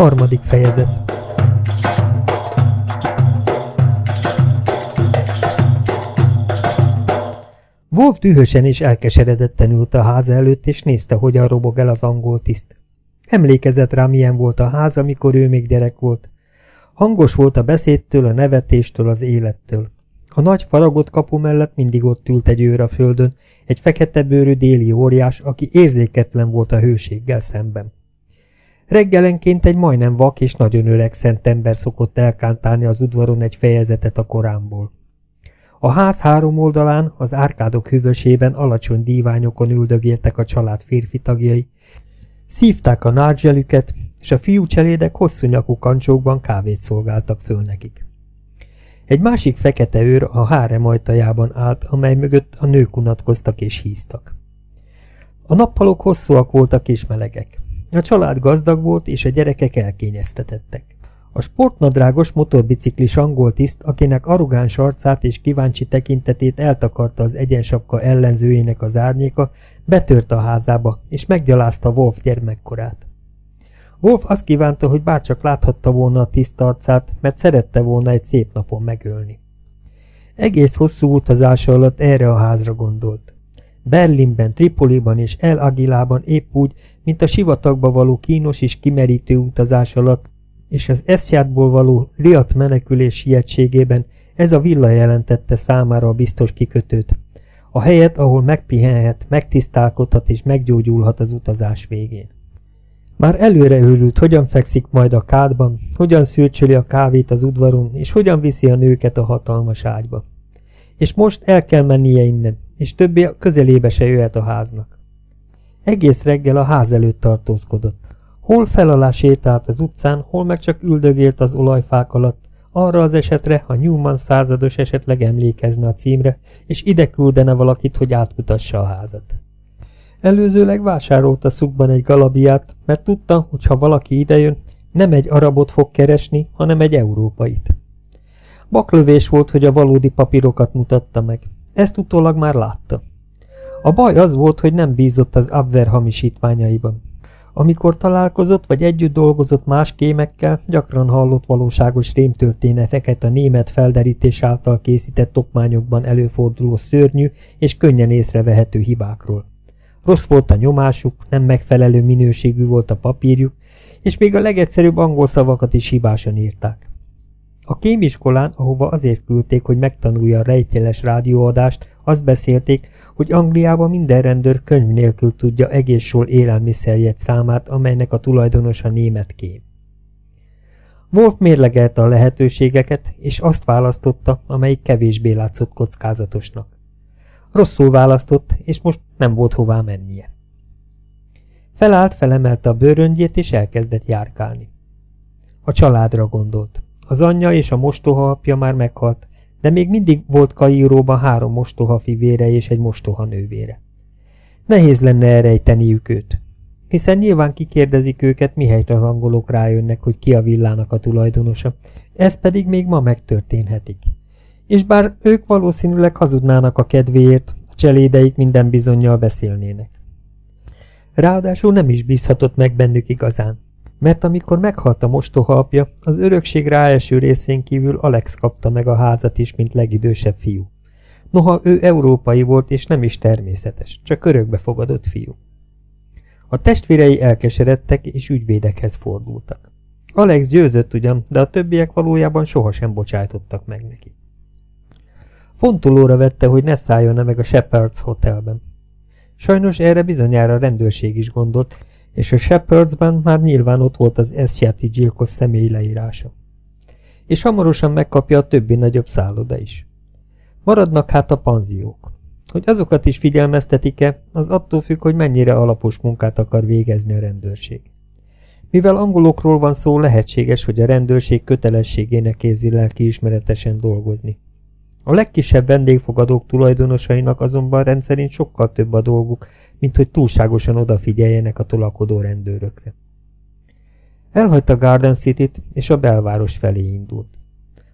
Harmadik fejezet Wolf dühösen és elkeseredetten ült a háza előtt, és nézte, hogyan robog el az angol tiszt. Emlékezett rá, milyen volt a ház, amikor ő még gyerek volt. Hangos volt a beszédtől, a nevetéstől, az élettől. A nagy faragott kapu mellett mindig ott ült egy őr a földön, egy fekete bőrű déli óriás, aki érzéketlen volt a hőséggel szemben. Reggelenként egy majdnem vak és nagyon öreg szentember szokott elkántálni az udvaron egy fejezetet a korámból. A ház három oldalán, az árkádok hűvösében alacsony díványokon üldögéltek a család férfi tagjai, szívták a nárgyelüket, és a fiú cselédek hosszú nyakú kancsókban kávét szolgáltak föl nekik. Egy másik fekete őr a hárem ajtajában állt, amely mögött a nők unatkoztak és híztak. A nappalok hosszúak voltak és melegek. A család gazdag volt, és a gyerekek elkényeztetettek. A sportnadrágos motorbiciklis angol tiszt, akinek arrogáns arcát és kíváncsi tekintetét eltakarta az egyensapka ellenzőjének az árnyéka, betört a házába, és meggyalázta Wolf gyermekkorát. Wolf azt kívánta, hogy bárcsak láthatta volna a tiszt arcát, mert szerette volna egy szép napon megölni. Egész hosszú utazása alatt erre a házra gondolt. Berlinben, Tripoliban és El Agilában épp úgy, mint a sivatagba való kínos és kimerítő utazás alatt, és az eszjátból való riadt menekülés sietségében ez a villa jelentette számára a biztos kikötőt. A helyet, ahol megpihenhet, megtisztálkodhat és meggyógyulhat az utazás végén. Már előre őrült, hogyan fekszik majd a kádban, hogyan szürcsöli a kávét az udvaron, és hogyan viszi a nőket a hatalmas ágyba. És most el kell mennie innen, és többé a közelébe se jöhet a háznak. Egész reggel a ház előtt tartózkodott. Hol felalá sétált az utcán, hol meg csak üldögélt az olajfák alatt, arra az esetre, ha Newman százados esetleg emlékezne a címre, és ide küldene valakit, hogy átkutassa a házat. Előzőleg vásárolta szukban egy galabiát, mert tudta, hogy ha valaki idejön, nem egy arabot fog keresni, hanem egy európait. Baklövés volt, hogy a valódi papírokat mutatta meg. Ezt utólag már látta. A baj az volt, hogy nem bízott az Abwehr hamisítványaiban. Amikor találkozott vagy együtt dolgozott más kémekkel, gyakran hallott valóságos rémtörténeteket a német felderítés által készített okmányokban előforduló szörnyű és könnyen észrevehető hibákról. Rossz volt a nyomásuk, nem megfelelő minőségű volt a papírjuk, és még a legegyszerűbb angol szavakat is hibásan írták. A kémiskolán, ahova azért küldték, hogy megtanulja a rejtjeles rádióadást, azt beszélték, hogy Angliában minden rendőr könyv nélkül tudja egész sor élelmiszerjegy számát, amelynek a tulajdonosa német kém. Wolf mérlegelte a lehetőségeket, és azt választotta, amelyik kevésbé látszott kockázatosnak. Rosszul választott, és most nem volt hová mennie. Felállt, felemelte a bőröngyét, és elkezdett járkálni. A családra gondolt. Az anyja és a mostoha apja már meghalt, de még mindig volt Kairóban három mostoha fivére és egy mostoha nővére. Nehéz lenne elrejteniük őt, hiszen nyilván kikérdezik őket, mihelyt az angolok rájönnek, hogy ki a villának a tulajdonosa, ez pedig még ma megtörténhetik. És bár ők valószínűleg hazudnának a kedvéért, a cselédeik minden bizonyjal beszélnének. Ráadásul nem is bízhatott meg bennük igazán mert amikor meghalt a mostoha apja, az örökség ráeső részén kívül Alex kapta meg a házat is, mint legidősebb fiú. Noha ő európai volt, és nem is természetes, csak örökbe fogadott fiú. A testvérei elkeseredtek, és ügyvédekhez fordultak. Alex győzött ugyan, de a többiek valójában sohasem bocsájtottak meg neki. Fontolóra vette, hogy ne szálljon -e meg a Shepherds Hotelben. Sajnos erre bizonyára a rendőrség is gondolt, és a Shepherdsben már nyilván ott volt az Esjati gyilkos személy leírása. És hamarosan megkapja a többi nagyobb szálloda is. Maradnak hát a panziók. Hogy azokat is figyelmeztetik-e, az attól függ, hogy mennyire alapos munkát akar végezni a rendőrség. Mivel angolokról van szó, lehetséges, hogy a rendőrség kötelességének érzi lelkiismeretesen dolgozni. A legkisebb vendégfogadók tulajdonosainak azonban rendszerint sokkal több a dolguk, mint hogy túlságosan odafigyeljenek a tolakodó rendőrökre. Elhagyta Garden City-t, és a belváros felé indult.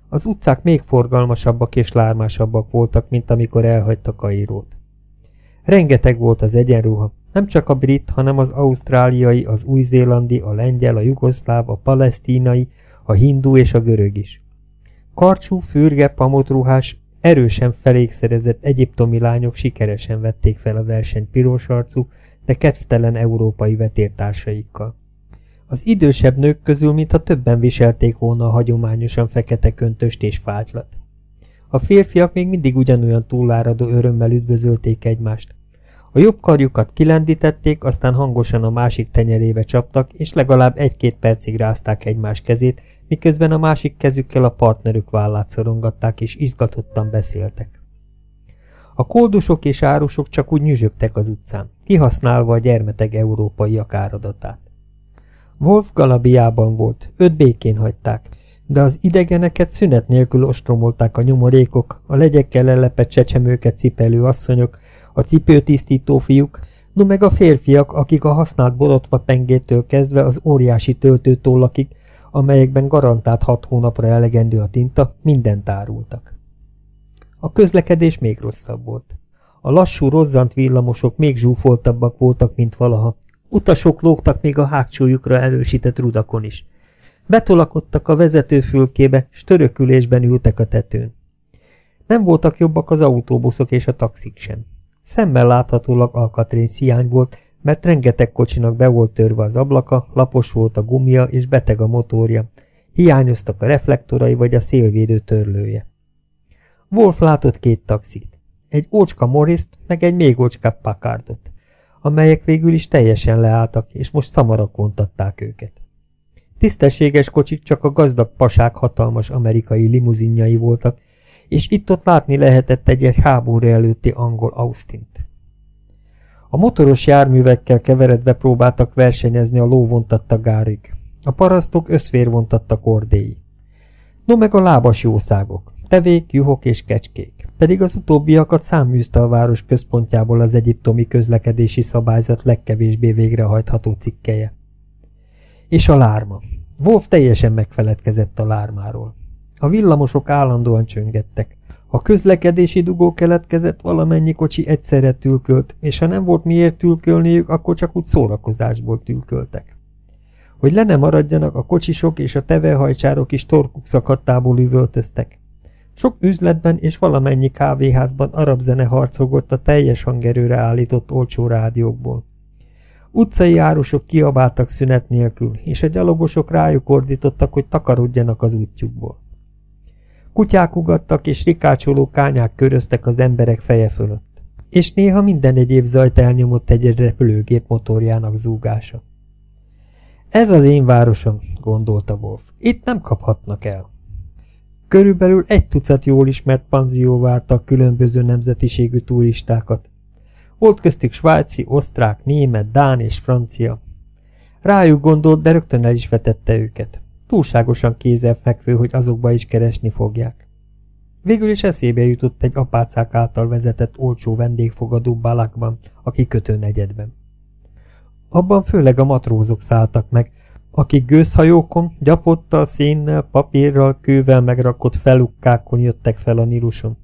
Az utcák még forgalmasabbak és lármásabbak voltak, mint amikor elhagyta Kairót. Rengeteg volt az egyenruha, nem csak a brit, hanem az ausztráliai, az új-zélandi, a lengyel, a jugoszláv, a palesztínai, a hindu és a görög is. Karcsú, fürge, pamotruhás, erősen felékszerezett egyiptomi lányok sikeresen vették fel a verseny piros arcú, de kedvtelen európai vetértársaikkal. Az idősebb nők közül, mintha többen viselték volna a hagyományosan fekete köntöst és fágylat. A férfiak még mindig ugyanolyan túláradó örömmel üdvözölték egymást. A jobb karjukat kilendítették, aztán hangosan a másik tenyerébe csaptak, és legalább egy-két percig rázták egymás kezét, miközben a másik kezükkel a partnerük vállát szorongatták, és izgatottan beszéltek. A koldusok és árusok csak úgy nyüzsögtek az utcán, kihasználva a gyermeteg európai áradatát. Wolf Galabiában volt, öt békén hagyták, de az idegeneket szünet nélkül ostromolták a nyomorékok, a legyekkel lelepett csecsemőket cipelő asszonyok, a cipőtisztító fiúk, no meg a férfiak, akik a használt borotva pengétől kezdve az óriási töltőtollakig, amelyekben garantált hat hónapra elegendő a tinta, mindent árultak. A közlekedés még rosszabb volt. A lassú, rozzant villamosok még zsúfoltabbak voltak, mint valaha. Utasok lógtak még a hágcsójukra erősített rudakon is. Betolakodtak a vezetőfülkébe, s törökülésben ültek a tetőn. Nem voltak jobbak az autóbuszok és a taxik sem. Szemmel láthatólag alkatrész hiány volt, mert rengeteg kocsinak be volt törve az ablaka, lapos volt a gumia és beteg a motorja. Hiányoztak a reflektorai vagy a szélvédő törlője. Wolf látott két taxit. Egy ócska Morriszt, meg egy még ócskább Packardot, amelyek végül is teljesen leálltak, és most szamarak vontatták őket. Tisztességes kocsik csak a gazdag pasák hatalmas amerikai limuzinjai voltak, és itt-ott látni lehetett egy-egy háború előtti angol Austint. A motoros járművekkel keveredve próbáltak versenyezni a lóvontatta gárig. A parasztok összvérvontatta kordéi. No meg a lábas jószágok, tevék, juhok és kecskék, pedig az utóbbiakat száműzte a város központjából az egyiptomi közlekedési szabályzat legkevésbé végrehajtható cikkeje. És a lárma. Wolf teljesen megfeledkezett a lármáról. A villamosok állandóan csöngettek. Ha közlekedési dugó keletkezett, valamennyi kocsi egyszerre tülkölt, és ha nem volt miért tülkölniük, akkor csak úgy szórakozásból tülköltek. Hogy le ne maradjanak, a kocsisok és a tevehajcsárok is torkuk szakadtából üvöltöztek. Sok üzletben és valamennyi kávéházban arab zene harcogott a teljes hangerőre állított olcsó rádiókból. Utcai árusok kiabáltak szünet nélkül, és a gyalogosok rájuk ordítottak, hogy takarodjanak az útjukból. Kutyák ugattak, és rikácsoló kányák köröztek az emberek feje fölött. És néha minden egyéb zajt elnyomott egy repülőgép motorjának zúgása. Ez az én városom, gondolta Wolf. Itt nem kaphatnak el. Körülbelül egy tucat jól ismert panzió várta a különböző nemzetiségű turistákat. Volt köztük svájci, osztrák, német, dán és francia. Rájuk gondolt, de rögtön el is vetette őket. Túlságosan kézzelfekvő, hogy azokba is keresni fogják. Végül is eszébe jutott egy apácák által vezetett olcsó vendégfogadó balakban, a kikötő negyedben. Abban főleg a matrózok szálltak meg, akik gőzhajókon, gyapottal, szénnel, papírral, kővel megrakott felukkákon jöttek fel a Niluson.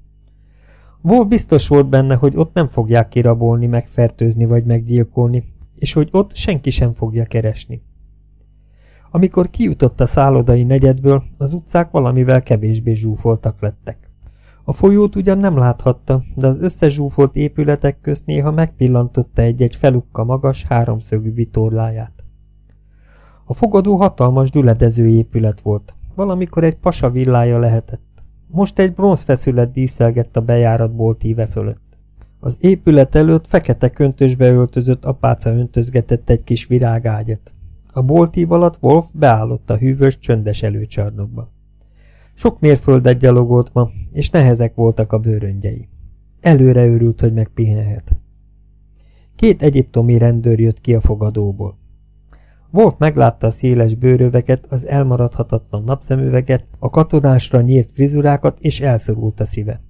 Wolf biztos volt benne, hogy ott nem fogják kirabolni, megfertőzni vagy meggyilkolni, és hogy ott senki sem fogja keresni. Amikor kijutott a szállodai negyedből, az utcák valamivel kevésbé zsúfoltak lettek. A folyót ugyan nem láthatta, de az összezsúfolt épületek közt néha megpillantotta egy-egy felukka magas, háromszögű vitorláját. A fogadó hatalmas düledező épület volt, valamikor egy pasa villája lehetett. Most egy bronzfeszület díszelgett a bejárat boltíve fölött. Az épület előtt fekete köntösbe öltözött apáca öntözgetett egy kis virágágyat. A boltív alatt Wolf beállott a hűvös, csöndes előcsarnokba. Sok mérföldet gyalogolt ma, és nehezek voltak a bőröngyei. Előre őrült, hogy megpihenhet. Két egyiptomi rendőr jött ki a fogadóból. Wolf meglátta a széles bőröveket, az elmaradhatatlan napszemüveget, a katonásra nyírt frizurákat, és elszorult a szíve.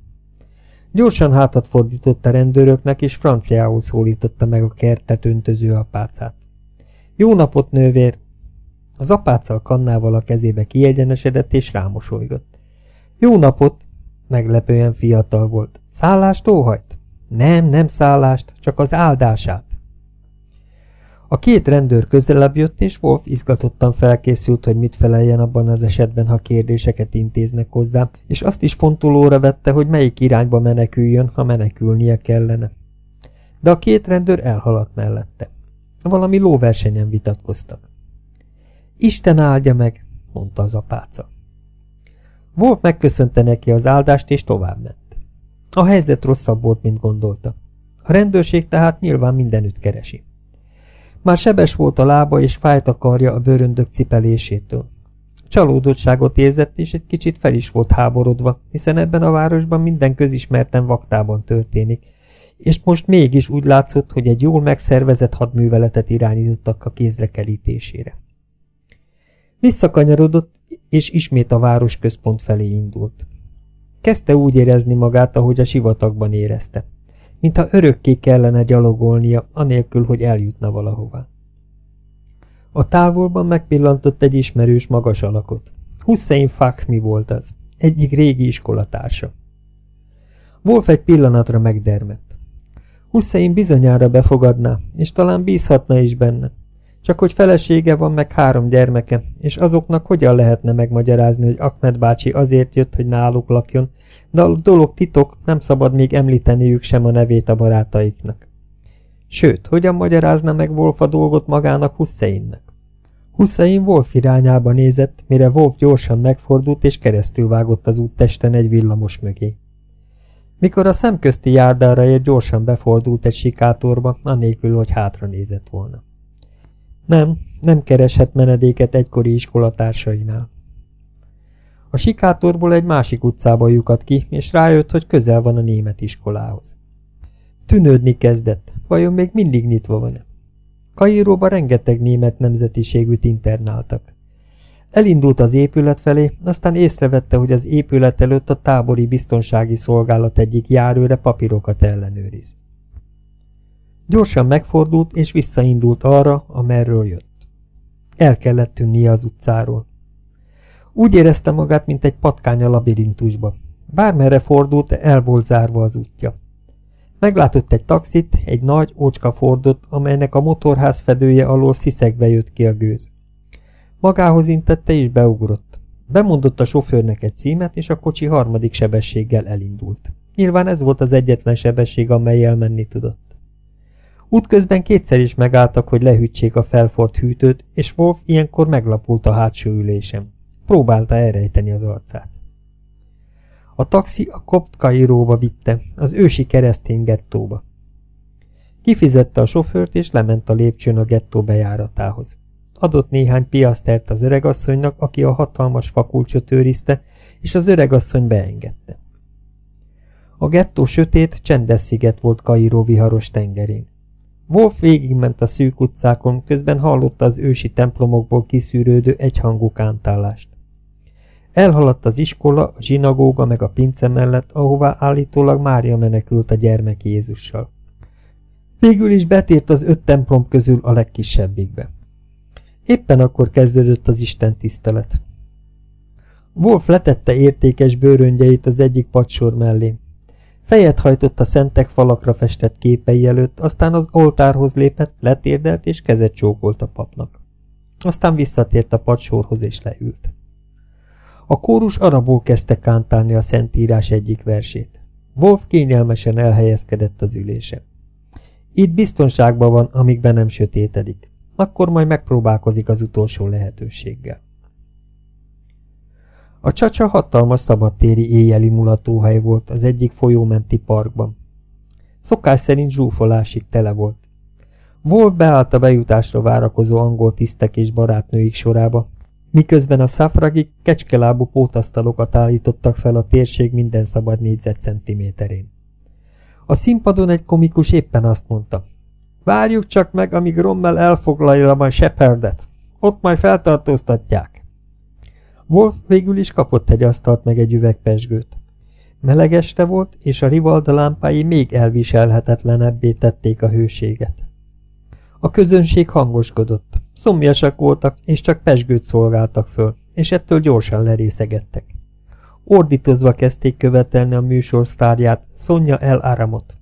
Gyorsan hátat fordított a rendőröknek, és franciául szólította meg a kertet öntöző apácát. Jó napot, nővér! Az apáca a kannával a kezébe kiegyenesedett, és rámosolygott. Jó napot! Meglepően fiatal volt. Szállást óhajt? Nem, nem szállást, csak az áldását. A két rendőr közelebb jött, és Wolf izgatottan felkészült, hogy mit feleljen abban az esetben, ha kérdéseket intéznek hozzá, és azt is fontolóra vette, hogy melyik irányba meneküljön, ha menekülnie kellene. De a két rendőr elhaladt mellette. Valami lóversenyen vitatkoztak. Isten áldja meg, mondta az apáca. Wolf megköszönte neki az áldást, és továbbment. A helyzet rosszabb volt, mint gondolta. A rendőrség tehát nyilván mindenütt keresi. Már sebes volt a lába, és fájt a karja a bőröndök cipelésétől. Csalódottságot érzett, és egy kicsit fel is volt háborodva, hiszen ebben a városban minden közismerten vaktában történik, és most mégis úgy látszott, hogy egy jól megszervezett hadműveletet irányítottak a kézre kerítésére. Visszakanyarodott, és ismét a város központ felé indult. Kezdte úgy érezni magát, ahogy a sivatagban érezte mintha örökké kellene gyalogolnia, anélkül, hogy eljutna valahová. A távolban megpillantott egy ismerős magas alakot. Hussein Fakmi volt az, egyik régi iskolatársa. Wolf egy pillanatra megdermett. Hussein bizonyára befogadná, és talán bízhatna is benne. Csak hogy felesége van meg három gyermeke, és azoknak hogyan lehetne megmagyarázni, hogy Ahmed bácsi azért jött, hogy náluk lakjon, de a dolog titok, nem szabad még említeniük sem a nevét a barátaiknak. Sőt, hogyan magyarázna meg Wolf a dolgot magának Husseinnek? Hussein Wolf irányába nézett, mire Wolf gyorsan megfordult és keresztül vágott az úttesten egy villamos mögé. Mikor a szemközti járdára ért, gyorsan befordult egy sikátorba, anélkül, hogy hátra nézett volna. Nem, nem kereshet menedéket egykori iskolatársainál. A sikátorból egy másik utcába lyukadt ki, és rájött, hogy közel van a német iskolához. Tűnődni kezdett, vajon még mindig nyitva van-e? Kairóba rengeteg német nemzetiségűt internáltak. Elindult az épület felé, aztán észrevette, hogy az épület előtt a tábori biztonsági szolgálat egyik járőre papírokat ellenőriz. Gyorsan megfordult, és visszaindult arra, amerről jött. El kellett tűnnie az utcáról. Úgy érezte magát, mint egy patkány a labirintusba. Bármerre fordult, el volt zárva az útja. Meglátott egy taxit, egy nagy, ócska fordot, amelynek a motorház fedője alól sziszegve jött ki a gőz. Magához intette és beugrott. Bemondott a sofőrnek egy címet, és a kocsi harmadik sebességgel elindult. Nyilván ez volt az egyetlen sebesség, amelyel menni tudott. Útközben kétszer is megálltak, hogy lehűtsék a felfort hűtőt, és Wolf ilyenkor meglapult a hátsó ülésem. Próbálta elrejteni az arcát. A taxi a kopt Kairóba vitte, az ősi keresztény gettóba. Kifizette a sofőrt, és lement a lépcsőn a gettó bejáratához. Adott néhány piasztert az öregasszonynak, aki a hatalmas fakulcsot őrizte, és az öregasszony beengedte. A gettó sötét, csendes sziget volt Kairó viharos tengerén. Wolf végigment a szűk utcákon, közben hallotta az ősi templomokból kiszűrődő egyhangú kántálást. Elhaladt az iskola, a zsinagóga meg a pince mellett, ahová állítólag Mária menekült a gyermek Jézussal. Végül is betért az öt templom közül a legkisebbikbe. Éppen akkor kezdődött az Isten tisztelet. Wolf letette értékes bőröngyeit az egyik padsor mellé. Fejet hajtott a szentek falakra festett képei előtt, aztán az oltárhoz lépett, letérdelt és kezet csókolt a papnak. Aztán visszatért a padsorhoz és leült. A kórus arabul kezdte kántálni a szentírás egyik versét. Wolf kényelmesen elhelyezkedett az ülése. Itt biztonságban van, amíg be nem sötétedik. Akkor majd megpróbálkozik az utolsó lehetőséggel. A csacsa hatalmas szabadtéri éjjeli mulatóhely volt az egyik folyómenti parkban. Szokás szerint zsúfolásig tele volt. Wolf beállt a bejutásra várakozó angol tisztek és barátnőik sorába, miközben a szafragik kecskelábú pótasztalokat állítottak fel a térség minden szabad négyzetcentiméterén. A színpadon egy komikus éppen azt mondta, várjuk csak meg, amíg Rommel elfoglalja a Shepardet, ott majd feltartóztatják. Wolf végül is kapott egy asztalt meg egy üvegpesgőt. Meleg este volt, és a rivalda lámpái még elviselhetetlenebbé tették a hőséget. A közönség hangoskodott. Szomjasak voltak, és csak pesgőt szolgáltak föl, és ettől gyorsan lerészegettek. Ordítozva kezdték követelni a műsor sztárját, Szonya El Aramot.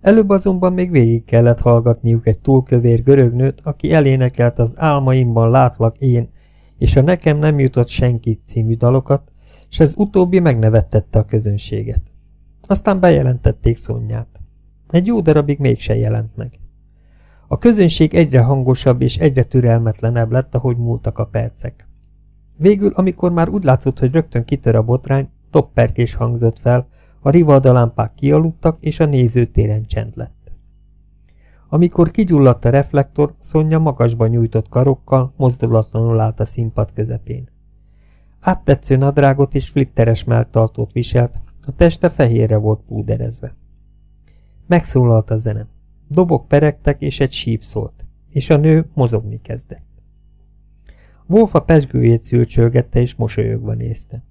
Előbb azonban még végig kellett hallgatniuk egy túlkövér görögnőt, aki elénekelt az álmaimban látlak én, és a nekem nem jutott senki című dalokat, és ez utóbbi megnevettette a közönséget. Aztán bejelentették Szonyát. Egy jó darabig mégse jelent meg. A közönség egyre hangosabb és egyre türelmetlenebb lett, ahogy múltak a percek. Végül, amikor már úgy látszott, hogy rögtön kitör a botrány, topperkés hangzott fel, a rivaldalámpák kialudtak, és a nézőtéren csend lett. Amikor kigyulladt a reflektor, Szonya magasban nyújtott karokkal, mozdulatlanul állt a színpad közepén. Áttetsző nadrágot és flitteres melltartót viselt, a teste fehérre volt púderezve. Megszólalt a zene. Dobok peregtek, és egy síp szólt, és a nő mozogni kezdett. Wolf a pesgőjét szülcsölgette, és mosolyogva nézte.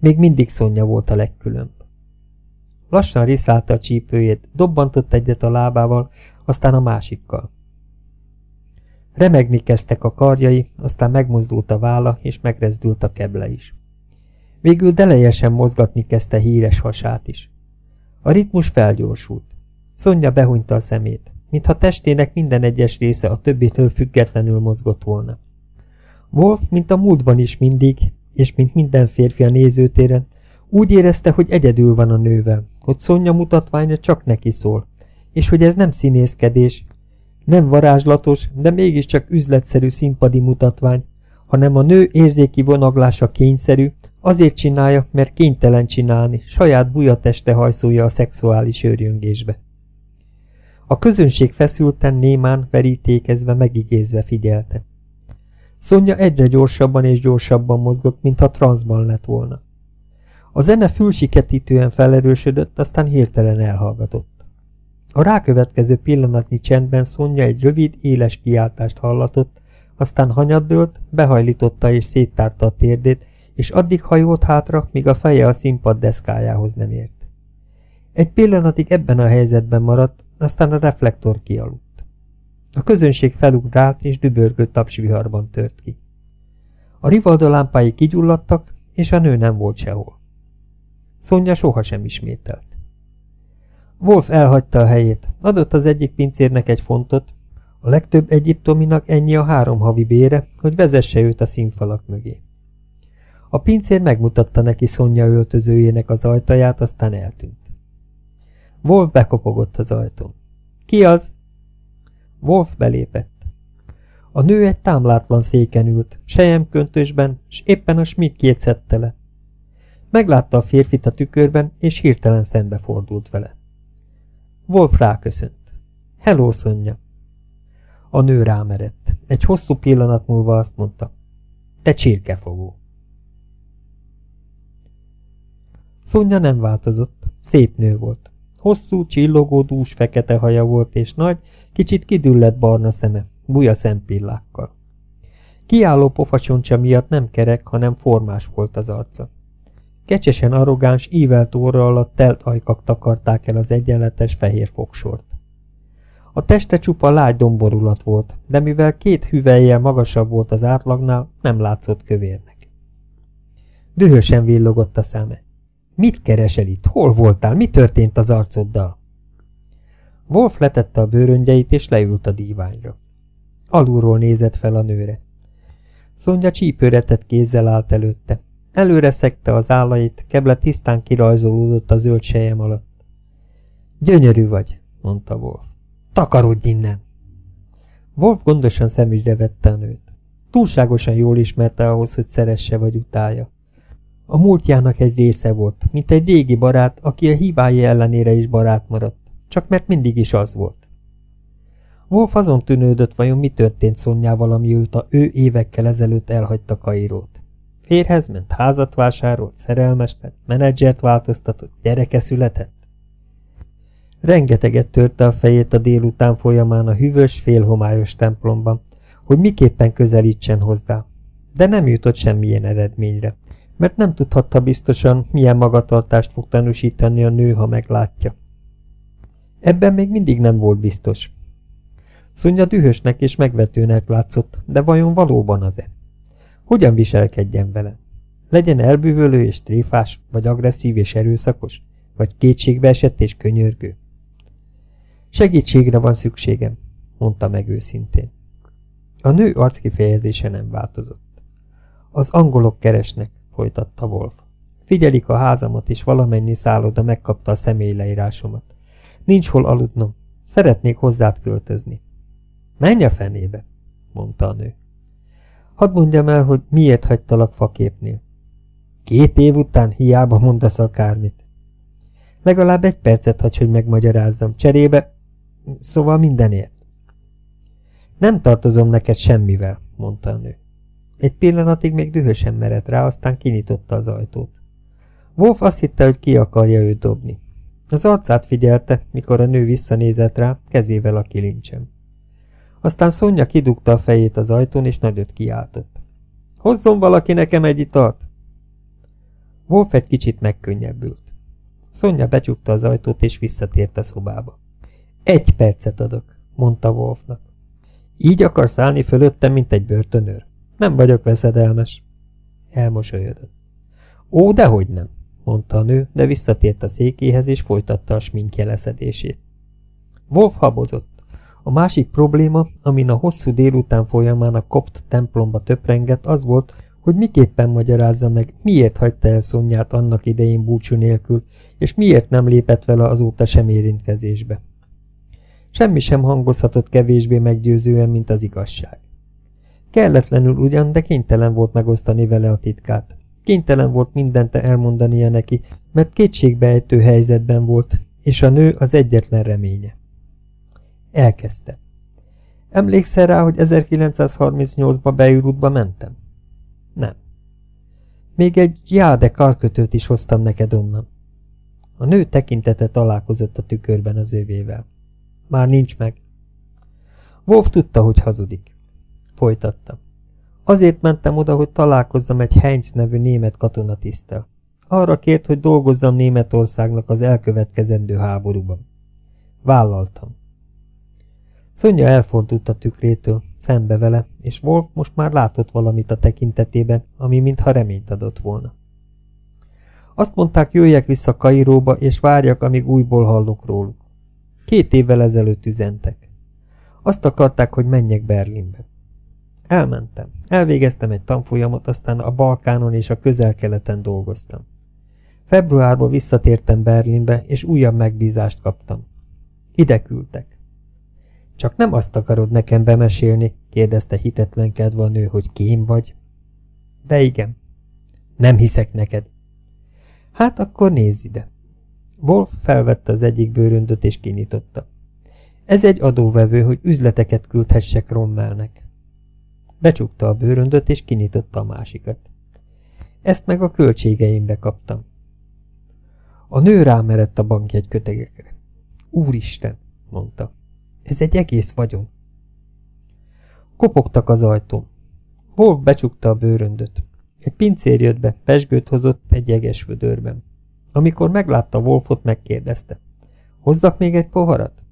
Még mindig Szonya volt a legkülönbb. Lassan riszálta a csípőjét, dobbantott egyet a lábával, aztán a másikkal. Remegni kezdtek a karjai, aztán megmozdult a válla, és megrezdült a keble is. Végül delejesen mozgatni kezdte híres hasát is. A ritmus felgyorsult. Szonya behunyta a szemét, mintha testének minden egyes része a többitől függetlenül mozgott volna. Wolf, mint a múltban is mindig, és mint minden férfi a nézőtéren, úgy érezte, hogy egyedül van a nővel, hogy Szonya mutatványa csak neki szól, és hogy ez nem színészkedés, nem varázslatos, de mégiscsak üzletszerű színpadi mutatvány, hanem a nő érzéki vonaglása kényszerű, azért csinálja, mert kénytelen csinálni, saját buja teste hajszolja a szexuális őrjöngésbe. A közönség feszülten, némán, verítékezve, megigézve figyelte. Szonya egyre gyorsabban és gyorsabban mozgott, mintha transzban lett volna. A zene fülsiketítően felerősödött, aztán hirtelen elhallgatott. A rákövetkező pillanatnyi csendben Szonya egy rövid, éles kiáltást hallatott, aztán hanyaddőlt, behajlította és széttárta a térdét, és addig hajolt hátra, míg a feje a színpad deszkájához nem ért. Egy pillanatig ebben a helyzetben maradt, aztán a reflektor kialudt. A közönség felugrált, és dübörgő tapsviharban tört ki. A rivalda lámpái kigyulladtak, és a nő nem volt sehol. Szonya sohasem ismételt. Wolf elhagyta a helyét, adott az egyik pincérnek egy fontot, a legtöbb egyiptominak ennyi a három havi bére, hogy vezesse őt a színfalak mögé. A pincér megmutatta neki Szonya öltözőjének az ajtaját, aztán eltűnt. Wolf bekopogott az ajtón. Ki az? Wolf belépett. A nő egy támlátlan széken ült, köntösben, s éppen a Schmidt kétszette le. Meglátta a férfit a tükörben, és hirtelen szembefordult vele. Wolf ráköszönt. Hello, Szonya! A nő rámerett. Egy hosszú pillanat múlva azt mondta. Te csirkefogó! Szonya nem változott. Szép nő volt. Hosszú, csillogó, dús fekete haja volt, és nagy, kicsit kidüllett barna szeme, buja szempillákkal. Kiálló pofacsoncsa miatt nem kerek, hanem formás volt az arca. Kecsesen arrogáns, ívelt óra alatt telt ajkak takarták el az egyenletes fehér fogsort. A teste csupa lágy domborulat volt, de mivel két hüvelyjel magasabb volt az átlagnál, nem látszott kövérnek. Dühösen villogott a szeme. Mit keresel itt? Hol voltál? Mi történt az arcoddal? Wolf letette a bőröngyeit, és leült a díványra. Alulról nézett fel a nőre. Szonya csípőretett kézzel állt előtte. Előre szekte az állait, keble tisztán kirajzolódott a zöld sejem alatt. Gyönyörű vagy, mondta Wolf. Takarodj innen! Wolf gondosan szemügyre vette a nőt. Túlságosan jól ismerte ahhoz, hogy szeresse vagy utálja. A múltjának egy része volt, mint egy régi barát, aki a hibái ellenére is barát maradt, csak mert mindig is az volt. Wolf azon tűnődött, vajon mi történt Szonyával, amióta ő évekkel ezelőtt elhagyta Kairót. Férhez ment, házat vásárolt, szerelmes lett, menedzsert változtatott, gyereke született. Rengeteget törte a fejét a délután folyamán a hűvös, félhomályos templomban, hogy miképpen közelítsen hozzá, de nem jutott semmilyen eredményre, mert nem tudhatta biztosan, milyen magatartást fog tanúsítani a nő, ha meglátja. Ebben még mindig nem volt biztos. Szonya dühösnek és megvetőnek látszott, de vajon valóban az-e? Hogyan viselkedjen vele? Legyen elbűvölő és tréfás, vagy agresszív és erőszakos, vagy kétségbeesett és könyörgő? Segítségre van szükségem, mondta meg őszintén. A nő arckifejezése nem változott. Az angolok keresnek, folytatta Wolf. Figyelik a házamat, és valamennyi szálloda megkapta a személyleírásomat. Nincs hol aludnom. Szeretnék hozzád költözni. Menj a fenébe, mondta a nő. Hadd mondjam el, hogy miért hagytalak faképnél. Két év után hiába mondasz akármit. Legalább egy percet hagy, hogy megmagyarázzam. Cserébe, szóval mindenért. Nem tartozom neked semmivel, mondta a nő. Egy pillanatig még dühösen merett rá, aztán kinyitotta az ajtót. Wolf azt hitte, hogy ki akarja őt dobni. Az arcát figyelte, mikor a nő visszanézett rá, kezével a kilincsem. Aztán Szonya kidugta a fejét az ajtón, és nagyot kiáltott. Hozzon valaki nekem egy italt! Wolf egy kicsit megkönnyebbült. Szonya becsukta az ajtót, és visszatért a szobába. Egy percet adok, mondta Wolfnak. Így akarsz állni fölöttem, mint egy börtönőr? Nem vagyok veszedelmes. Elmosolyodott. Ó, dehogy nem, mondta a nő, de visszatért a székéhez, és folytatta a sminkje leszedését. Wolf habozott. A másik probléma, amin a hosszú délután folyamán a kopt templomba töprengett, az volt, hogy miképpen magyarázza meg, miért hagyta el Szonyát annak idején búcsú nélkül, és miért nem lépett vele azóta sem érintkezésbe. Semmi sem hangozhatott kevésbé meggyőzően, mint az igazság. Kelletlenül ugyan, de kénytelen volt megosztani vele a titkát. Kénytelen volt mindent elmondania neki, mert kétségbeejtő helyzetben volt, és a nő az egyetlen reménye. Elkezdte. Emlékszel rá, hogy 1938-ba Beirutba mentem? Nem. Még egy jáde karkötőt is hoztam neked onnan. A nő tekintete találkozott a tükörben az övével. Már nincs meg. Wolf tudta, hogy hazudik. Folytatta. Azért mentem oda, hogy találkozzam egy Heinz nevű német katonatisztel. Arra kért, hogy dolgozzam Németországnak az elkövetkezendő háborúban. Vállaltam. Szonya elfordult a tükrétől, szembe vele, és Wolf most már látott valamit a tekintetében, ami mintha reményt adott volna. Azt mondták, jöjjek vissza Kairóba, és várjak, amíg újból hallok róluk. Két évvel ezelőtt üzentek. Azt akarták, hogy menjek Berlinbe. Elmentem. Elvégeztem egy tanfolyamot, aztán a Balkánon és a közel-keleten dolgoztam. Februárban visszatértem Berlinbe, és újabb megbízást kaptam. Ide küldtek. Csak nem azt akarod nekem bemesélni, kérdezte hitetlenkedve a nő, hogy kém vagy. De igen. Nem hiszek neked. Hát akkor nézz ide. Wolf felvette az egyik bőröndöt és kinyitotta. Ez egy adóvevő, hogy üzleteket küldhessek Rommelnek. Becsukta a bőröndöt és kinyitotta a másikat. Ezt meg a költségeimbe kaptam. A nő rámerett a bankjegy kötegekre. Úristen, mondta. Ez egy egész vagyon. Kopogtak az ajtón. Wolf becsukta a bőröndöt. Egy pincér jött be, pesgőt hozott egy jeges vödörben. Amikor meglátta Wolfot, megkérdezte. Hozzak még egy poharat?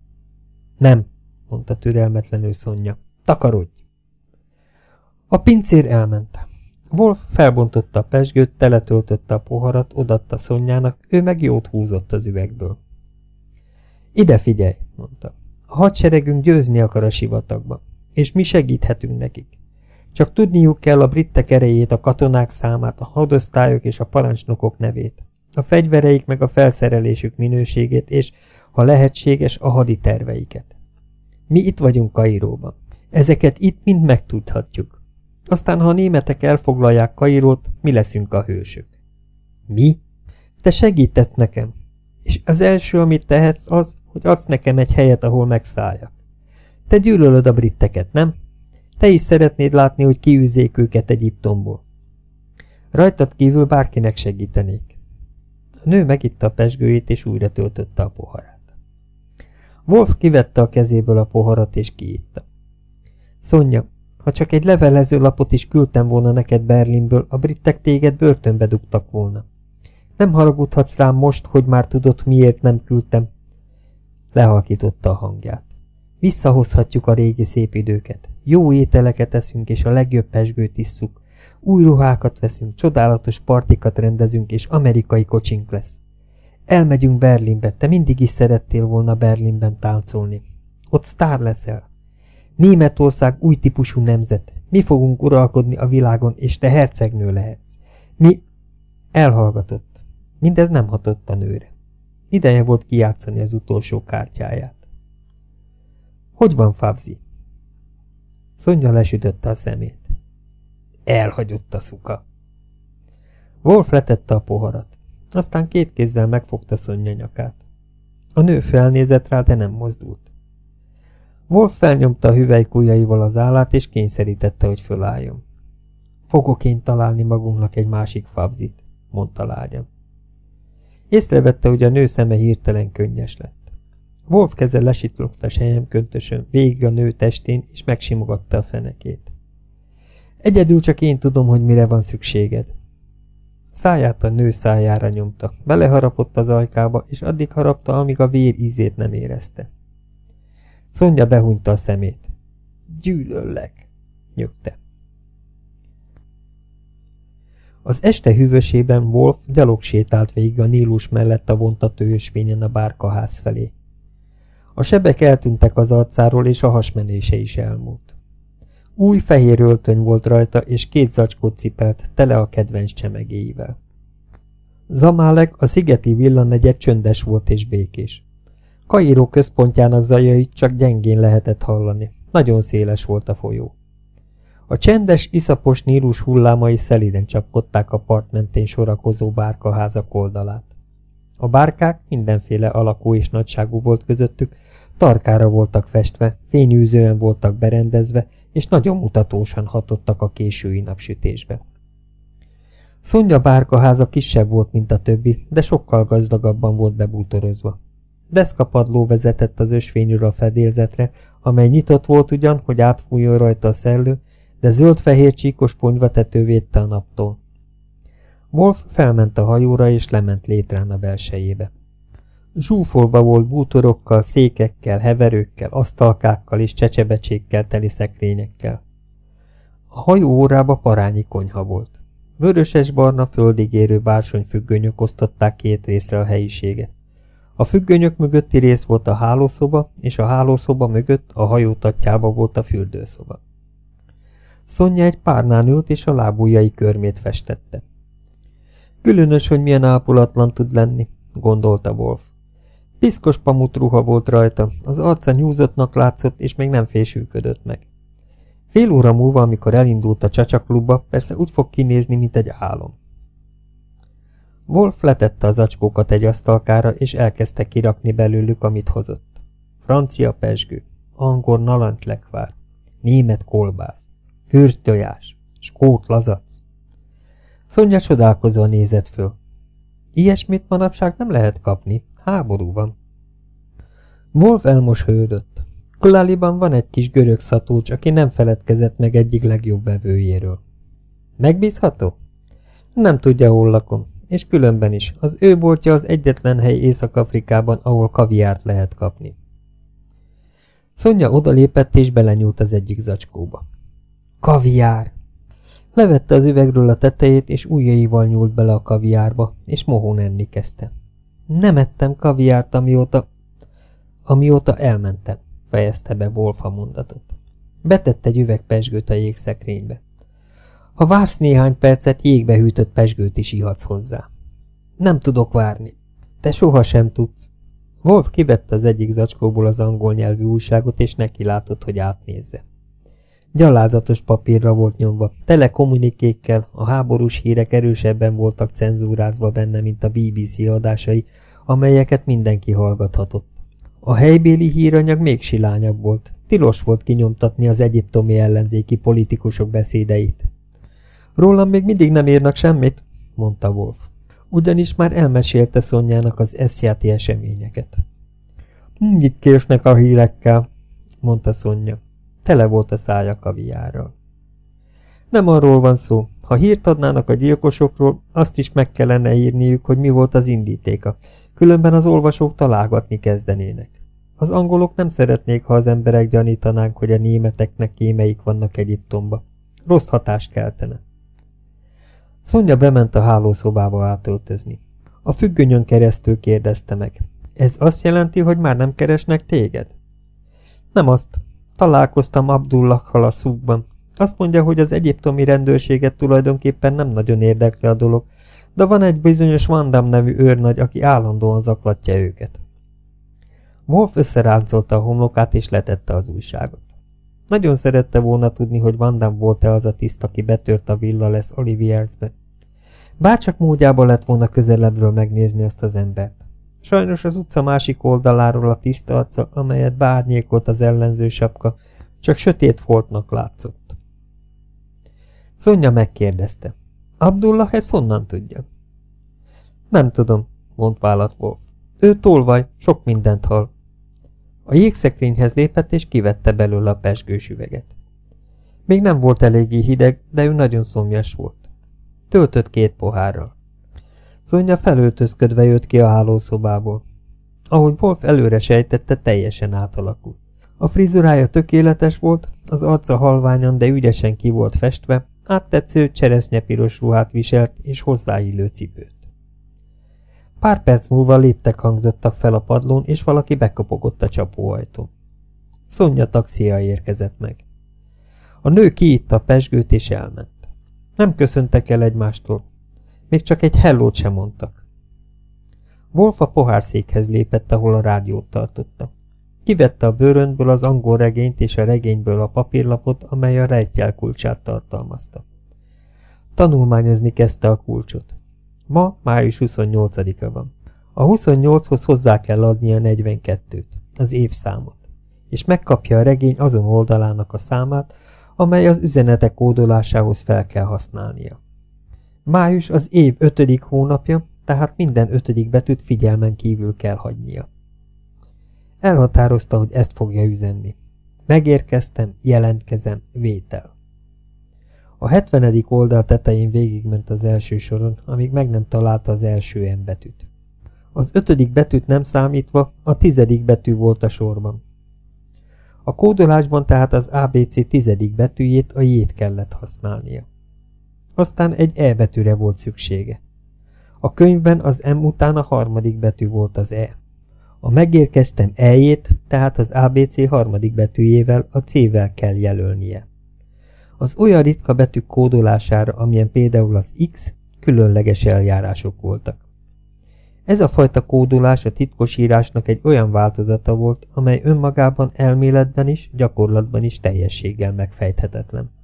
Nem, mondta türelmetlenül Szonya. Takarodj! A pincér elment. Wolf felbontotta a pesgőt, teletöltötte a poharat, odatta Szonyának, ő meg jót húzott az üvegből. Ide figyelj, mondta. A hadseregünk győzni akar a sivatagba, és mi segíthetünk nekik. Csak tudniuk kell a brittek erejét, a katonák számát, a hadosztályok és a parancsnokok nevét, a fegyvereik meg a felszerelésük minőségét, és, ha lehetséges, a hadi terveiket. Mi itt vagyunk Kairóban. Ezeket itt mind megtudhatjuk. Aztán, ha a németek elfoglalják Kairót, mi leszünk a hősök. Mi? Te segítesz nekem, és az első, amit tehetsz, az, hogy adsz nekem egy helyet, ahol megszálljak. Te gyűlölöd a britteket, nem? Te is szeretnéd látni, hogy kiűzzék őket Egyiptomból. Rajtad kívül bárkinek segítenék. A nő megitta a pesgőjét, és újra töltötte a poharát. Wolf kivette a kezéből a poharat, és kiitta. Szonya, ha csak egy levelező lapot is küldtem volna neked Berlinből, a britek téged börtönbe dugtak volna. Nem haragudhatsz rám most, hogy már tudod, miért nem küldtem. Lehalkította a hangját. Visszahozhatjuk a régi szép időket. Jó ételeket eszünk, és a legjobb pesgőt isszuk. Új ruhákat veszünk, csodálatos partikat rendezünk, és amerikai kocsink lesz. Elmegyünk Berlinbe, te mindig is szerettél volna Berlinben táncolni. Ott sztár leszel. Németország új típusú nemzet. Mi fogunk uralkodni a világon, és te hercegnő lehetsz. Mi... Elhallgatott. Mindez nem hatott a nőre. Ideje volt kijátszani az utolsó kártyáját. Hogy van, Fabzi? Szonya lesütötte a szemét. Elhagyott a szuka. Wolf letette a poharat. Aztán két kézzel megfogta Szonya nyakát. A nő felnézett rá, de nem mozdult. Wolf felnyomta a hüvelykújjaival az állát, és kényszerítette, hogy fölálljon. Fogok én találni magunknak egy másik fabzit, mondta lágyan. Észrevette, hogy a nő szeme hirtelen könnyes lett. Wolf keze lesított a sejem köntösön, végig a nő testén, és megsimogatta a fenekét. Egyedül csak én tudom, hogy mire van szükséged. Száját a nő szájára nyomta, beleharapott az ajkába, és addig harapta, amíg a vér ízét nem érezte. Szonya behunyta a szemét. Gyűlöllek, nyögte. Az este hűvösében Wolf gyalog sétált végig a Nílus mellett a vontató ösvényen a bárkaház felé. A sebek eltűntek az arcáról, és a hasmenése is elmúlt. Új fehér öltöny volt rajta, és két zacskót cipelt, tele a kedvenc csemegéivel. Zamálek, a szigeti villanegyed csöndes volt és békés. Kairó központjának zajait csak gyengén lehetett hallani. Nagyon széles volt a folyó. A csendes, iszapos nílus hullámai szeliden csapkodták a part mentén sorakozó bárkaházak oldalát. A bárkák mindenféle alakú és nagyságú volt közöttük, tarkára voltak festve, fényűzően voltak berendezve, és nagyon mutatósan hatottak a késői napsütésbe. Szonya bárkaháza kisebb volt, mint a többi, de sokkal gazdagabban volt bebútorozva. Deszkapadló vezetett az ösvényről a fedélzetre, amely nyitott volt ugyan, hogy átfújjon rajta a szellő, de zöld-fehér csíkos ponyvatető védte a naptól. Wolf felment a hajóra és lement létrán a belsejébe. Zsúfolva volt bútorokkal, székekkel, heverőkkel, asztalkákkal és csecsebecsékkel teli szekrényekkel. A hajó órába parányi konyha volt. Vöröses-barna földig érő bársonyfüggönyök osztották két részre a helyiséget. A függönyök mögötti rész volt a hálószoba, és a hálószoba mögött a hajó tatjába volt a fürdőszoba. Szonya egy párnán ült, és a lábujjai körmét festette. Különös, hogy milyen ápolatlan tud lenni, gondolta Wolf. Piszkos pamut ruha volt rajta, az arca nyúzottnak látszott, és még nem fésülködött meg. Fél óra múlva, amikor elindult a csacsaklubba, persze úgy fog kinézni, mint egy álom. Wolf letette az acskókat egy asztalkára, és elkezdte kirakni belőlük, amit hozott. Francia pesgő, angol nalantlekvár, német kolbász, fürtölyás, skót lazac. Szonya csodálkozva nézett föl. Ilyesmit manapság nem lehet kapni, háború van. Wolf elmoshődött. Kulaliban van egy kis görög szatócs, aki nem feledkezett meg egyik legjobb vevőjéről. Megbízható? Nem tudja, hol lakom, és különben is. Az ő boltja az egyetlen hely Észak-Afrikában, ahol kaviárt lehet kapni. Szonya odalépett és belenyúlt az egyik zacskóba. Kaviár! Levette az üvegről a tetejét, és ujjaival nyúlt bele a kaviárba, és mohón enni kezdte. Nem ettem kaviárt, amióta... Amióta elmentem, fejezte be Wolf a mondatot. Betett egy üveg pesgőt a jégszekrénybe. Ha vársz néhány percet, jégbe hűtött pesgőt is ihatsz hozzá. Nem tudok várni. Te soha sem tudsz. Wolf kivette az egyik zacskóból az angol nyelvű újságot, és neki látott, hogy átnézze. Gyalázatos papírra volt nyomva, tele kommunikékkel, a háborús hírek erősebben voltak cenzúrázva benne, mint a BBC adásai, amelyeket mindenki hallgathatott. A helybéli híranyag még silányabb volt, tilos volt kinyomtatni az egyiptomi ellenzéki politikusok beszédeit. Rólam még mindig nem írnak semmit, mondta Wolf. Ugyanis már elmesélte Szonyának az eszjáti eseményeket. Mit késnek a hírekkel, mondta Szonya. Tele volt a szája kaviárral. Nem arról van szó. Ha hírt adnának a gyilkosokról, azt is meg kellene írniük, hogy mi volt az indítéka, különben az olvasók találgatni kezdenének. Az angolok nem szeretnék, ha az emberek gyanítanánk, hogy a németeknek kémeik vannak Egyiptomba. Rossz hatást keltene. Szonya bement a hálószobába átöltözni. A függönyön keresztül kérdezte meg. Ez azt jelenti, hogy már nem keresnek téged? Nem azt. Találkoztam Abdullakkal a szúkban. Azt mondja, hogy az egyiptomi rendőrséget tulajdonképpen nem nagyon érdekli a dolog, de van egy bizonyos Vandam nevű őrnagy, aki állandóan zaklatja őket. Wolf összeráncolta a homlokát és letette az újságot. Nagyon szerette volna tudni, hogy Vandam volt-e az a tiszt, aki betört a villa lesz Oliviersbe. Bárcsak módjában lett volna közelebbről megnézni ezt az embert. Sajnos az utca másik oldaláról a tiszta arca, amelyet bárnyékolt az ellenző sapka, csak sötét foltnak látszott. Szonya megkérdezte. Abdullah ezt honnan tudja? Nem tudom, mondta vállat. Ő tolvaj, sok mindent hall. A jégszekrényhez lépett, és kivette belőle a pesgős üveget. Még nem volt eléggé hideg, de ő nagyon szomjas volt. Töltött két pohárral. Szonya felöltözködve jött ki a hálószobából. Ahogy Wolf előre sejtette, teljesen átalakult. A frizurája tökéletes volt, az arca halványan, de ügyesen ki volt festve, áttetsző cseresznyepiros ruhát viselt és hozzáillő cipőt. Pár perc múlva léptek hangzottak fel a padlón, és valaki bekopogott a csapóajtón. Szonya taxia érkezett meg. A nő kiitta a pesgőt és elment. Nem köszöntek el egymástól. Még csak egy hellót sem mondtak. Wolf a pohárszékhez lépett, ahol a rádiót tartotta. Kivette a bőrönből az angol regényt és a regényből a papírlapot, amely a rejtjel kulcsát tartalmazta. Tanulmányozni kezdte a kulcsot. Ma május 28-a van. A 28-hoz hozzá kell adnia 42-t, az évszámot, és megkapja a regény azon oldalának a számát, amely az üzenetek kódolásához fel kell használnia. Május az év ötödik hónapja, tehát minden ötödik betűt figyelmen kívül kell hagynia. Elhatározta, hogy ezt fogja üzenni. Megérkeztem, jelentkezem, vétel. A hetvenedik oldal tetején végigment az első soron, amíg meg nem találta az első M betűt. Az ötödik betűt nem számítva, a tizedik betű volt a sorban. A kódolásban tehát az ABC tizedik betűjét, a J-t kellett használnia. Aztán egy E betűre volt szüksége. A könyvben az M után a harmadik betű volt az E. A megérkeztem E-jét, tehát az ABC harmadik betűjével, a C-vel kell jelölnie. Az olyan ritka betűk kódolására, amilyen például az X, különleges eljárások voltak. Ez a fajta kódolás a titkosírásnak egy olyan változata volt, amely önmagában elméletben is, gyakorlatban is teljességgel megfejthetetlen.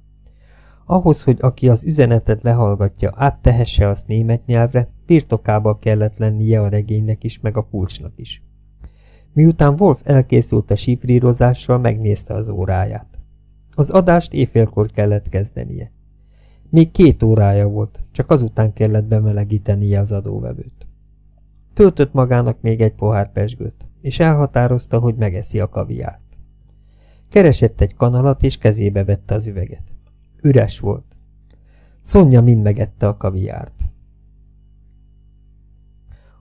Ahhoz, hogy aki az üzenetet lehallgatja, áttehesse azt német nyelvre, birtokába kellett lennie a regénynek is, meg a kulcsnak is. Miután Wolf elkészült a sifrírozással, megnézte az óráját. Az adást éjfélkor kellett kezdenie. Még két órája volt, csak azután kellett bemelegítenie az adóvevőt. Töltött magának még egy pohár pesgőt, és elhatározta, hogy megeszi a kaviárt. Keresett egy kanalat, és kezébe vette az üveget. Üres volt. Szonya mind megette a kaviárt.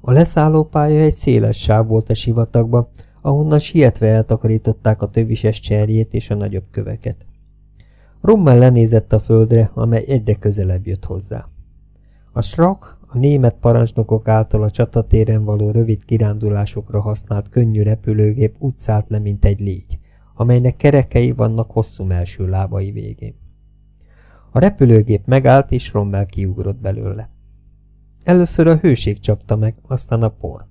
A leszállópálya egy széles sáv volt a sivatagban, ahonnan sietve eltakarították a tövises cserjét és a nagyobb köveket. Rommel lenézett a földre, amely egyre közelebb jött hozzá. A strak, a német parancsnokok által a csatatéren való rövid kirándulásokra használt könnyű repülőgép szállt le, mint egy légy, amelynek kerekei vannak hosszú melső lábai végén. A repülőgép megállt, és Rommel kiugrott belőle. Először a hőség csapta meg, aztán a por.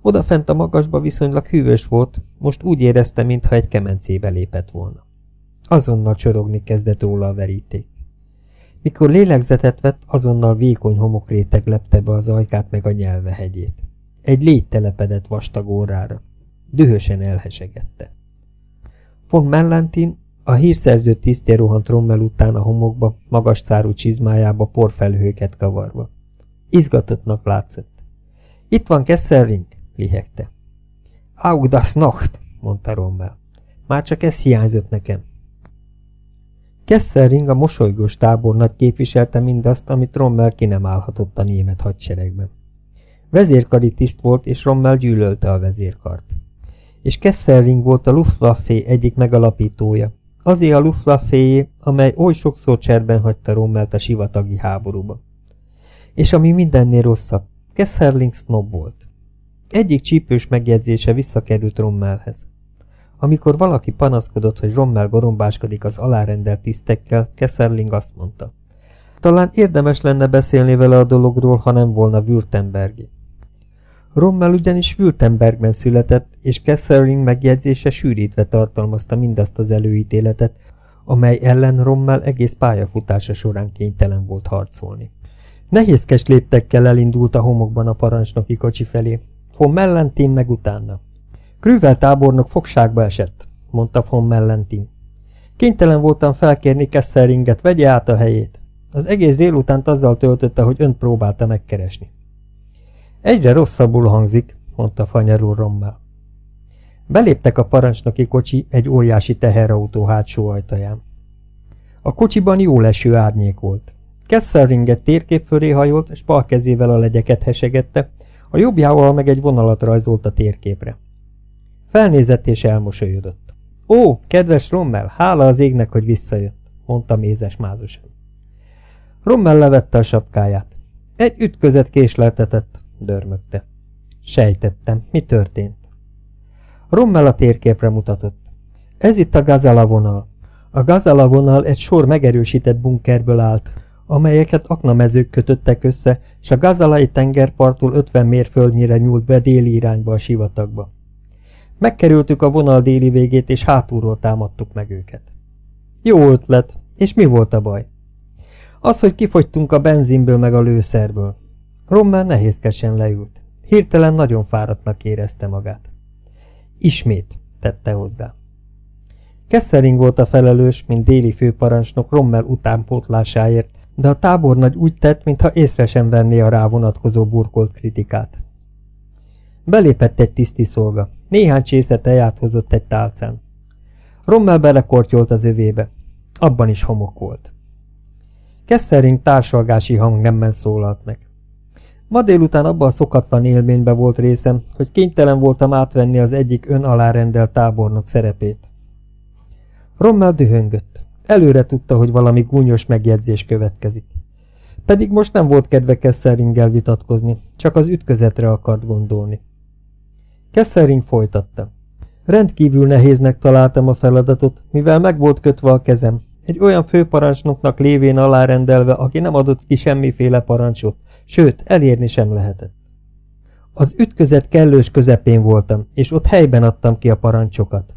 Odafent a magasba viszonylag hűvös volt, most úgy érezte, mintha egy kemencébe lépett volna. Azonnal csorogni kezdett róla a veríték. Mikor lélegzetet vett, azonnal vékony homokréteg lepte be az ajkát meg a nyelvehegyét. Egy légy telepedett vastag órára. Dühösen elhesegette. Von Mellentin a hírszerző tisztje rohant Rommel után a homokba, magas szárú csizmájába porfelhőket kavarva. Izgatottnak látszott. Itt van Kesselring, lihegte. Aug das Nacht, mondta Rommel. Már csak ez hiányzott nekem. Kesselring a mosolygós tábornagy képviselte mindazt, amit Rommel ki nem állhatott a német hadseregben. Vezérkari tiszt volt, és Rommel gyűlölte a vezérkart. És Kesselring volt a Luftwaffe egyik megalapítója, azé a luftwaffe amely oly sokszor cserben hagyta Rommelt a sivatagi háborúba. És ami mindennél rosszabb, Kesserling snob volt. Egyik csípős megjegyzése visszakerült Rommelhez. Amikor valaki panaszkodott, hogy Rommel gorombáskodik az alárendelt tisztekkel, Kesserling azt mondta. Talán érdemes lenne beszélni vele a dologról, ha nem volna Württembergi. Rommel ugyanis Württembergben született, és Kesserling megjegyzése sűrítve tartalmazta mindazt az előítéletet, amely ellen Rommel egész pályafutása során kénytelen volt harcolni. Nehézkes léptekkel elindult a homokban a parancsnoki kocsi felé, von Mellentin meg utána. Krüvel tábornok fogságba esett, mondta von Mellentin. Kénytelen voltam felkérni Kesseringet, vegye át a helyét. Az egész délutánt azzal töltötte, hogy önt próbálta megkeresni. Egyre rosszabbul hangzik, mondta fanyarul Rommel. Beléptek a parancsnoki kocsi egy óriási teherautó hátsó ajtaján. A kocsiban jó leső árnyék volt. Kesselringet térkép fölé hajolt, és bal kezével a legyeket hesegette, a jobbjával meg egy vonalat rajzolt a térképre. Felnézett és elmosolyodott. Ó, kedves Rommel, hála az égnek, hogy visszajött, mondta mézes mázosan. Rommel levette a sapkáját. Egy ütközet késleltetett, dörmögte. Sejtettem, mi történt? Rommel a térképre mutatott. Ez itt a Gazala vonal. A Gazala vonal egy sor megerősített bunkerből állt, amelyeket aknamezők kötöttek össze, és a Gazalai tengerparttól 50 mérföldnyire nyúlt be déli irányba a sivatagba. Megkerültük a vonal déli végét, és hátulról támadtuk meg őket. Jó ötlet, és mi volt a baj? Az, hogy kifogytunk a benzinből meg a lőszerből. Rommel nehézkesen leült. Hirtelen nagyon fáradtnak érezte magát. Ismét, tette hozzá. Kessering volt a felelős, mint déli főparancsnok Rommel utánpótlásáért, de a tábornagy úgy tett, mintha észre sem venné a rá vonatkozó burkolt kritikát. Belépett egy tiszti szolga. Néhány csésze teját hozott egy tálcán. Rommel belekortyolt az övébe. Abban is homok volt. Kessering társalgási hang nemmen szólalt meg. Ma délután abban a szokatlan élménybe volt részem, hogy kénytelen voltam átvenni az egyik ön alárendelt tábornok szerepét. Rommel dühöngött. Előre tudta, hogy valami gúnyos megjegyzés következik. Pedig most nem volt kedve Kesseringgel vitatkozni, csak az ütközetre akart gondolni. Kessering folytatta. Rendkívül nehéznek találtam a feladatot, mivel meg volt kötve a kezem, egy olyan főparancsnoknak lévén alárendelve, aki nem adott ki semmiféle parancsot, sőt, elérni sem lehetett. Az ütközet kellős közepén voltam, és ott helyben adtam ki a parancsokat.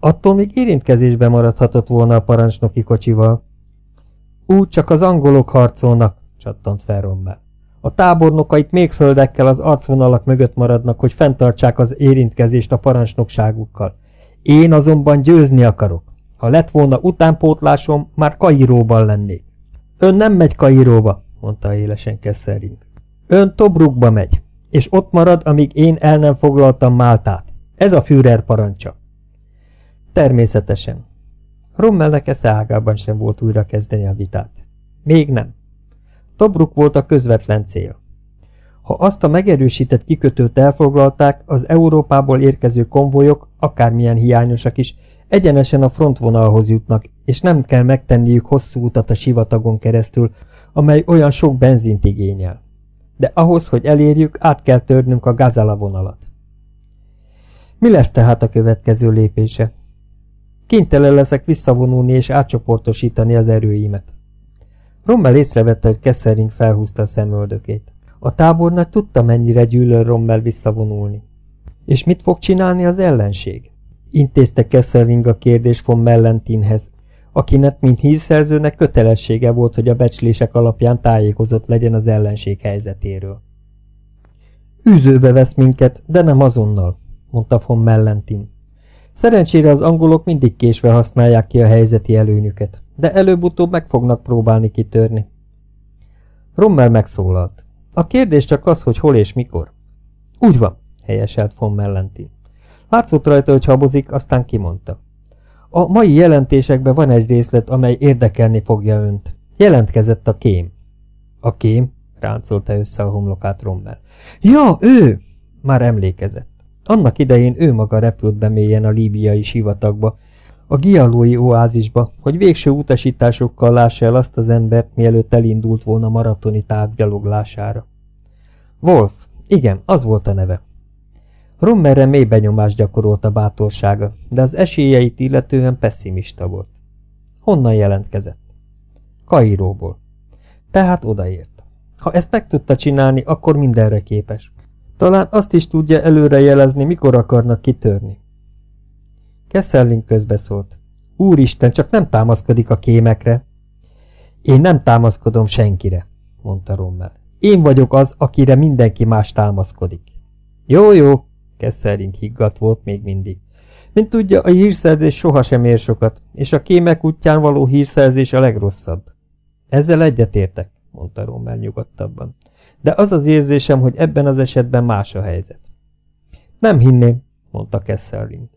Attól még érintkezésbe maradhatott volna a parancsnoki kocsival. Úgy csak az angolok harcolnak, csattant fel Rommel. A tábornokait még földekkel az arcvonalak mögött maradnak, hogy fenntartsák az érintkezést a parancsnokságukkal. Én azonban győzni akarok. Ha lett volna utánpótlásom, már Kairóban lennék. Ön nem megy Kairóba, mondta élesen Kesselring. Ön Tobrukba megy, és ott marad, amíg én el nem foglaltam Máltát. Ez a Führer parancsa. Természetesen. Rommelnek esze ágában sem volt újra kezdeni a vitát. Még nem. Tobruk volt a közvetlen cél. Ha azt a megerősített kikötőt elfoglalták, az Európából érkező konvojok, akármilyen hiányosak is, egyenesen a frontvonalhoz jutnak, és nem kell megtenniük hosszú utat a sivatagon keresztül, amely olyan sok benzint igényel. De ahhoz, hogy elérjük, át kell törnünk a gazala vonalat. Mi lesz tehát a következő lépése? Kénytelen leszek visszavonulni és átcsoportosítani az erőimet. Rommel észrevette, hogy Kessering felhúzta a szemöldökét. A tábornagy tudta, mennyire gyűlöl Rommel visszavonulni. És mit fog csinálni az ellenség? Intézte Kessering a kérdés von Mellentinhez, akinek, mint hírszerzőnek kötelessége volt, hogy a becslések alapján tájékozott legyen az ellenség helyzetéről. Űzőbe vesz minket, de nem azonnal, mondta von Mellentin. Szerencsére az angolok mindig késve használják ki a helyzeti előnyüket, de előbb-utóbb meg fognak próbálni kitörni. Rommel megszólalt. A kérdés csak az, hogy hol és mikor. Úgy van, helyeselt von Mellentin. Látszott rajta, hogy habozik, aztán kimondta. A mai jelentésekben van egy részlet, amely érdekelni fogja önt. Jelentkezett a kém. A kém? ráncolta össze a homlokát Rommel. Ja, ő! Már emlékezett. Annak idején ő maga repült be mélyen a líbiai sivatagba, a gialói oázisba, hogy végső utasításokkal lássa el azt az embert, mielőtt elindult volna maratoni távgyaloglására. Wolf, igen, az volt a neve. Rommerre mély benyomást gyakorolt a bátorsága, de az esélyeit illetően pessimista volt. Honnan jelentkezett? Kairóból. Tehát odaért. Ha ezt meg tudta csinálni, akkor mindenre képes. Talán azt is tudja előre jelezni, mikor akarnak kitörni. Kesselling közbeszólt. Úristen, csak nem támaszkodik a kémekre. Én nem támaszkodom senkire, mondta Rommel. Én vagyok az, akire mindenki más támaszkodik. Jó, jó, Kesselring higgadt volt még mindig. Mint tudja, a hírszerzés sohasem ér sokat, és a kémek útján való hírszerzés a legrosszabb. Ezzel egyetértek, mondta Rommel nyugodtabban. De az az érzésem, hogy ebben az esetben más a helyzet. Nem hinném, mondta Kesselring.